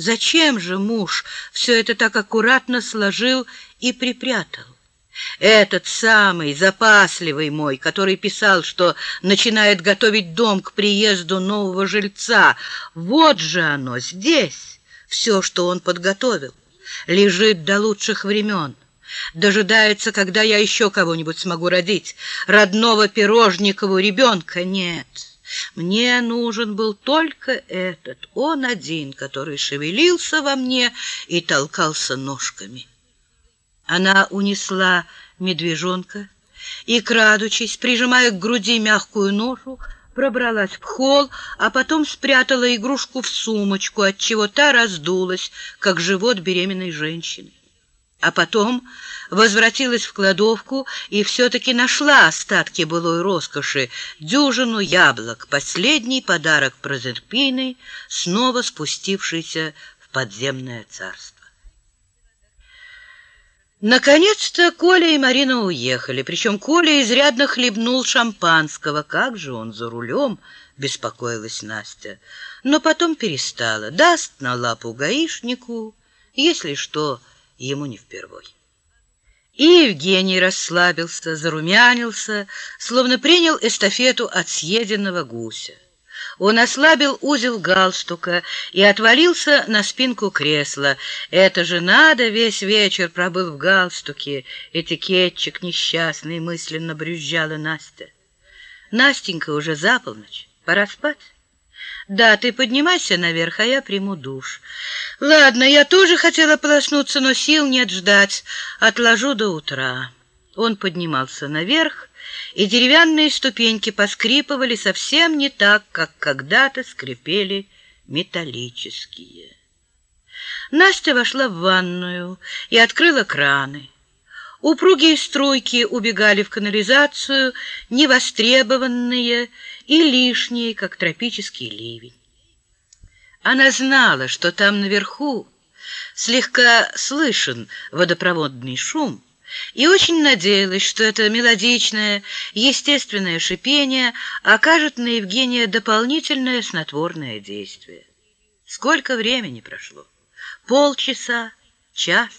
Зачем же муж все это так аккуратно сложил и припрятал? Этот самый запасливый мой, который писал, что начинает готовить дом к приезду нового жильца, вот же оно здесь, все, что он подготовил, лежит до лучших времен. Дожидается, когда я еще кого-нибудь смогу родить. Родного пирожникову ребенка нет. Мне нужен был только этот, он один, который шевелился во мне и толкался ножками. Она унесла медвежонка и, крадучись, прижимая к груди мягкую ношу, пробралась в холл, а потом спрятала игрушку в сумочку, отчего та раздулась, как живот беременной женщины. А потом возвратилась в кладовку и все-таки нашла остатки былой роскоши, дюжину яблок, последний подарок Прозерпины, снова спустившийся в подземное царство. Наконец-то Коля и Марина уехали, причем Коля изрядно хлебнул шампанского. Как же он за рулем, беспокоилась Настя. Но потом перестала. Даст на лапу гаишнику, если что, ему не впервой. И Евгений расслабился, зарумянился, словно принял эстафету от съеденного гуся. Он ослабил узел галстука и отвалился на спинку кресла. Это же надо, весь вечер пробыл в галстуке. Этикетчик несчастный, мысленно брюзжала Настя. Настенька уже за полночь, пора спать. Да, ты поднимайся наверх, а я приму душ. Ладно, я тоже хотела проснуться, но сил нет ждать. Отложу до утра. Он поднимался наверх, и деревянные ступеньки поскрипывали совсем не так, как когда-то скрипели металлические. Настя вошла в ванную и открыла краны. Упругие струйки убегали в канализацию, невостребованные и лишние, как тропический ливень. Она знала, что там наверху слегка слышен водопроводный шум, и очень надеялась, что это мелодичное, естественное шипение окажет на Евгения дополнительное снотворное действие. Сколько времени прошло? Полчаса? Час?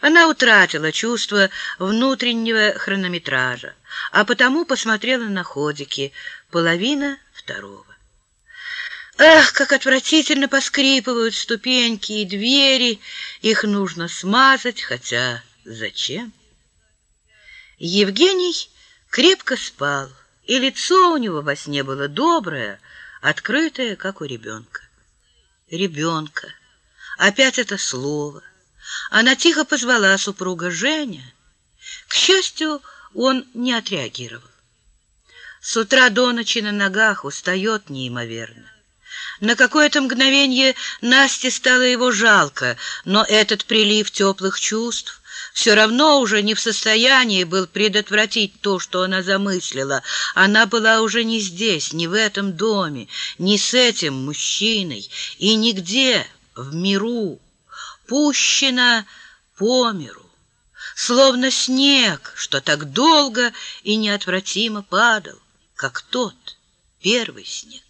Она утратила чувство внутреннего хронометража, а потому посмотрела на ходики. Половина второго. Эх, как отвратительно поскрипывают ступеньки и двери. Их нужно смазать, хотя зачем? Евгений крепко спал, и лицо у него во сне было доброе, открытое, как у ребенка. Ребенка. Опять это слово. Она тихо позвала супруга Женя. К счастью, он не отреагировал. С утра до ночи на ногах устает неимоверно. На какое-то мгновение Насте стало его жалко, но этот прилив теплых чувств все равно уже не в состоянии был предотвратить то, что она замыслила. Она была уже не здесь, не в этом доме, не с этим мужчиной и нигде в миру, пущена по миру, словно снег, что так долго и неотвратимо падал, как тот первый снег.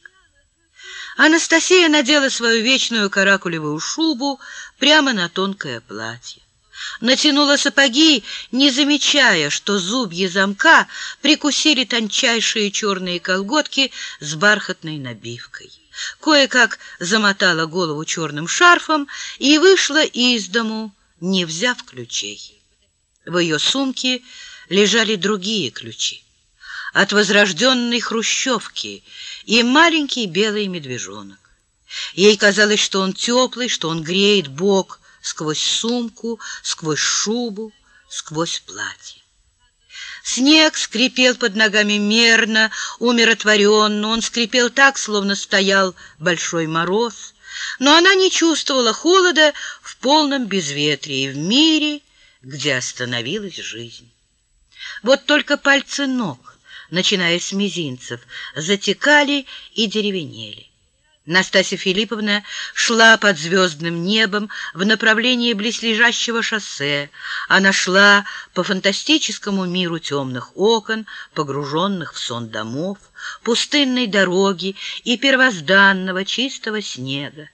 Анастасия надела свою вечную каракулевую шубу прямо на тонкое платье. Натянула сапоги, не замечая, что зубья замка прикусили тончайшие черные колготки с бархатной набивкой. Кое-как замотала голову черным шарфом и вышла из дому, не взяв ключей. В ее сумке лежали другие ключи от возрожденной хрущевки и маленький белый медвежонок. Ей казалось, что он теплый, что он греет бок сквозь сумку, сквозь шубу, сквозь платье. Снег скрипел под ногами мерно, умиротворенно. Он скрипел так, словно стоял большой мороз. Но она не чувствовала холода в полном безветрии, в мире, где остановилась жизнь. Вот только пальцы ног начиная с мизинцев, затекали и деревенели. Настасья Филипповна шла под звездным небом в направлении близлежащего шоссе. Она шла по фантастическому миру темных окон, погруженных в сон домов, пустынной дороги и первозданного чистого снега.